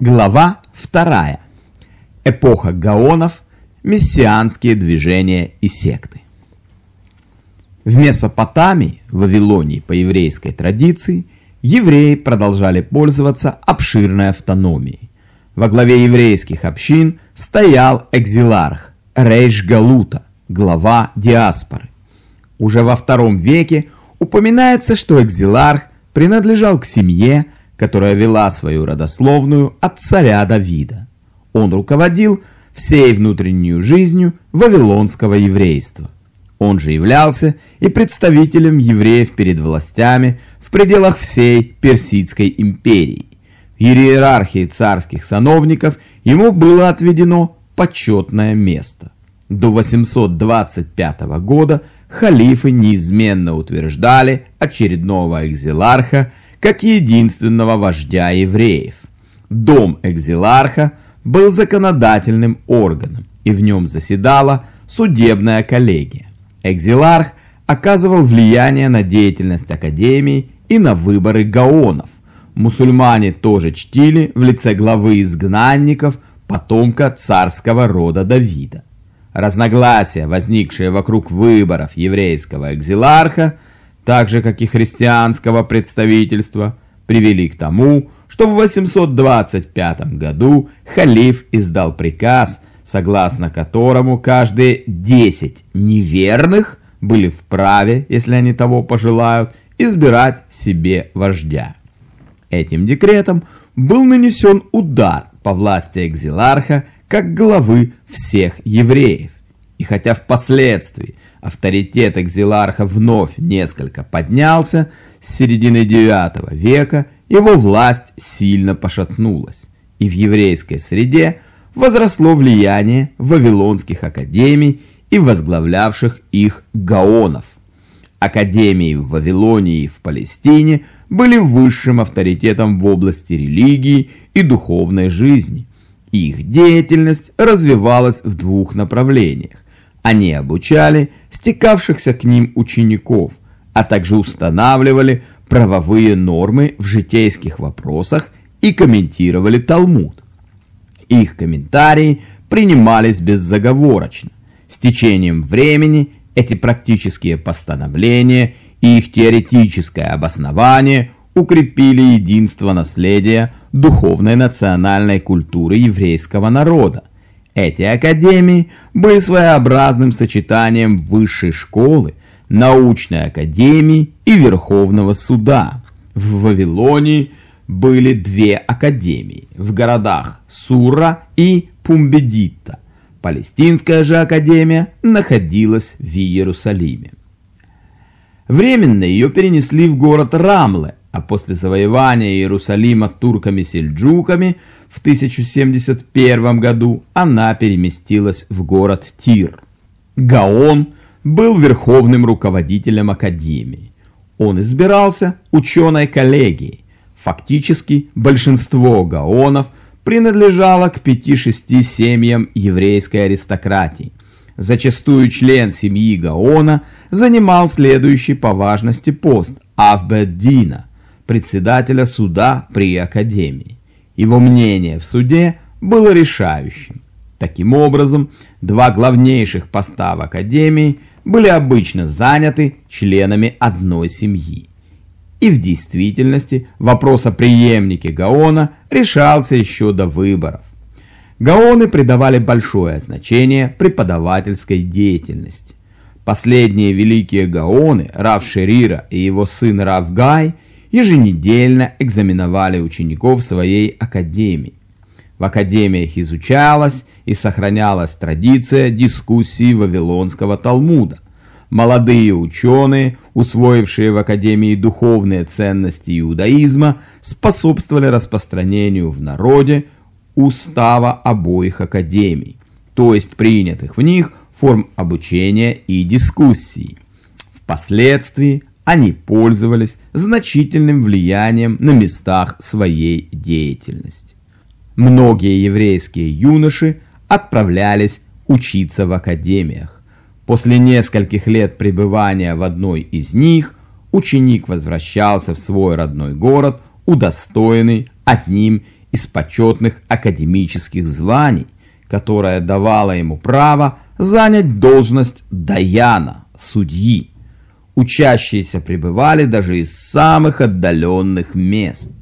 Глава 2. Эпоха гаонов, мессианские движения и секты. В Месопотамии, Вавилонии по еврейской традиции, евреи продолжали пользоваться обширной автономией. Во главе еврейских общин стоял экзиларх Рейш Галута, глава диаспоры. Уже во втором веке упоминается, что экзиларх принадлежал к семье, которая вела свою родословную от царя Давида. Он руководил всей внутренней жизнью вавилонского еврейства. Он же являлся и представителем евреев перед властями в пределах всей Персидской империи. В иерархии царских сановников ему было отведено почетное место. До 825 года халифы неизменно утверждали очередного экзиларха как единственного вождя евреев. Дом экзиларха был законодательным органом, и в нем заседала судебная коллегия. Экзиларх оказывал влияние на деятельность академии и на выборы гаонов. Мусульмане тоже чтили в лице главы изгнанников потомка царского рода Давида. Разногласия, возникшие вокруг выборов еврейского экзиларха, так же как и христианского представительства, привели к тому, что в 825 году халиф издал приказ, согласно которому каждые 10 неверных были вправе, если они того пожелают, избирать себе вождя. Этим декретом был нанесен удар по власти экзиларха как главы всех евреев. И хотя впоследствии авторитет экзиларха вновь несколько поднялся, с середины IX века его власть сильно пошатнулась, и в еврейской среде возросло влияние вавилонских академий и возглавлявших их гаонов. Академии в Вавилонии и в Палестине были высшим авторитетом в области религии и духовной жизни. Их деятельность развивалась в двух направлениях они обучали стекавшихся к ним учеников, а также устанавливали правовые нормы в житейских вопросах и комментировали Талмуд. Их комментарии принимались беззаговорочно. С течением времени эти практические постановления и их теоретическое обоснование укрепили единство наследия духовной национальной культуры еврейского народа, эти академии были своеобразным сочетанием высшей школы, научной академии и Верховного суда. В Вавилонии были две академии в городах Сура и Пумбедита. Палестинская же академия находилась в Иерусалиме. Временно ее перенесли в город Рамле, а после завоевания Иерусалима турками-сельджуками в 1071 году она переместилась в город Тир. Гаон был верховным руководителем академии. Он избирался ученой коллегией. Фактически большинство гаонов принадлежало к 5-6 семьям еврейской аристократии. Зачастую член семьи Гаона занимал следующий по важности пост – Авбеддина, председателя суда при Академии. Его мнение в суде было решающим. Таким образом, два главнейших поста в Академии были обычно заняты членами одной семьи. И в действительности вопрос о преемнике Гаона решался еще до выборов. Гаоны придавали большое значение преподавательской деятельности. Последние великие Гаоны, Рав Шерира и его сын Рав Гай – еженедельно экзаменовали учеников своей академии. В академиях изучалась и сохранялась традиция дискуссии Вавилонского Талмуда. Молодые ученые, усвоившие в академии духовные ценности иудаизма, способствовали распространению в народе устава обоих академий, то есть принятых в них форм обучения и дискуссии. Впоследствии они пользовались значительным влиянием на местах своей деятельности. Многие еврейские юноши отправлялись учиться в академиях. После нескольких лет пребывания в одной из них ученик возвращался в свой родной город, удостоенный одним из почетных академических званий, которая давала ему право занять должность Даяна, судьи. Учащиеся пребывали даже из самых отдаленных мест.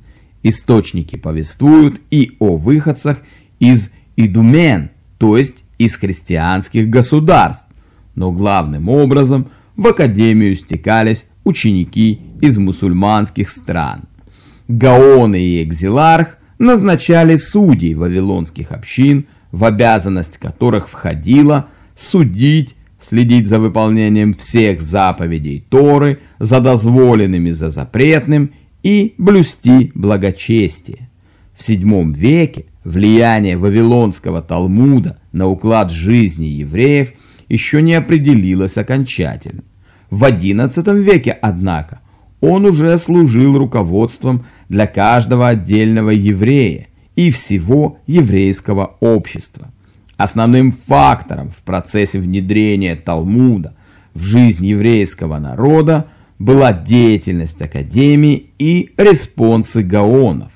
Источники повествуют и о выходцах из Идумен, то есть из христианских государств, но главным образом в академию стекались ученики из мусульманских стран. Гаоны и Экзиларх назначали судей вавилонских общин, в обязанность которых входило судить, следить за выполнением всех заповедей Торы, за дозволенными, за запретным и блюсти благочестие. В VII веке влияние Вавилонского Талмуда на уклад жизни евреев еще не определилось окончательно. В XI веке, однако, он уже служил руководством для каждого отдельного еврея и всего еврейского общества. Основным фактором в процессе внедрения Талмуда в жизнь еврейского народа была деятельность Академии и респонсы гаонов.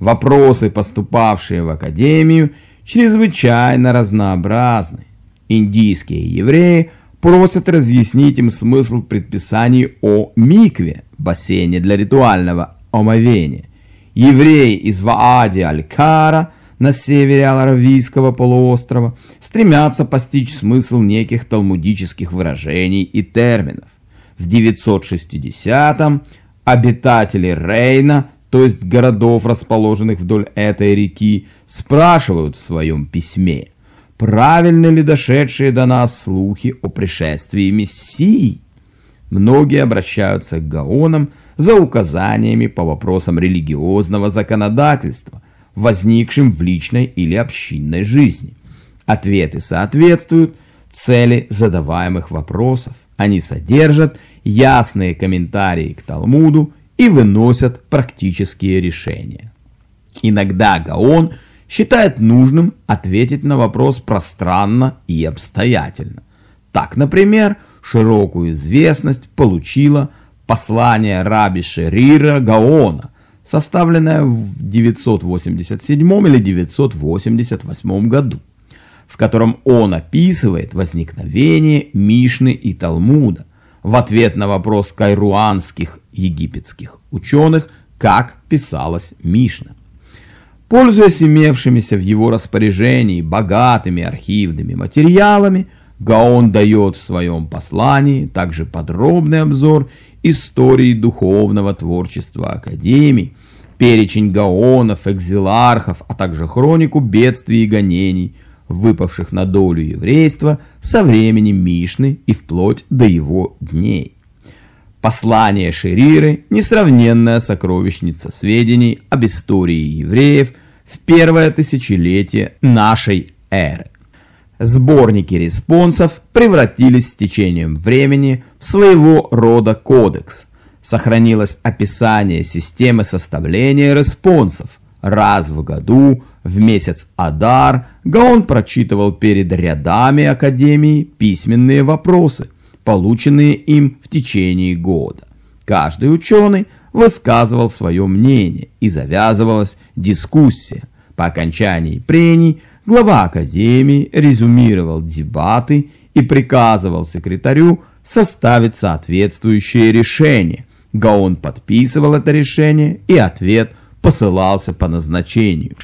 Вопросы, поступавшие в Академию, чрезвычайно разнообразны. Индийские евреи просят разъяснить им смысл предписаний о микве, бассейне для ритуального омовения. Евреи из Ваади-Аль-Кара – на севере Аравийского полуострова стремятся постичь смысл неких талмудических выражений и терминов. В 960-м обитатели Рейна, то есть городов, расположенных вдоль этой реки, спрашивают в своем письме, правильны ли дошедшие до нас слухи о пришествии Мессии. Многие обращаются к гаонам за указаниями по вопросам религиозного законодательства, возникшим в личной или общинной жизни. Ответы соответствуют цели задаваемых вопросов. Они содержат ясные комментарии к Талмуду и выносят практические решения. Иногда Гаон считает нужным ответить на вопрос пространно и обстоятельно. Так, например, широкую известность получило послание раби Шерира Гаона, составленная в 987 или 988 году, в котором он описывает возникновение Мишны и Талмуда в ответ на вопрос кайруанских египетских ученых, как писалась Мишна. Пользуясь имевшимися в его распоряжении богатыми архивными материалами, Гаон дает в своем послании также подробный обзор истории духовного творчества Академии, перечень гаонов, экзилархов, а также хронику бедствий и гонений, выпавших на долю еврейства со времени Мишны и вплоть до его дней. Послание Шериры – несравненная сокровищница сведений об истории евреев в первое тысячелетие нашей эры. Сборники респонсов превратились с течением времени в своего рода кодекс. Сохранилось описание системы составления респонсов. Раз в году, в месяц Адар, Гаон прочитывал перед рядами Академии письменные вопросы, полученные им в течение года. Каждый ученый высказывал свое мнение и завязывалась дискуссия. По окончании прений глава Академии резюмировал дебаты и приказывал секретарю составить соответствующее решение. Гаон подписывал это решение, и ответ посылался по назначению.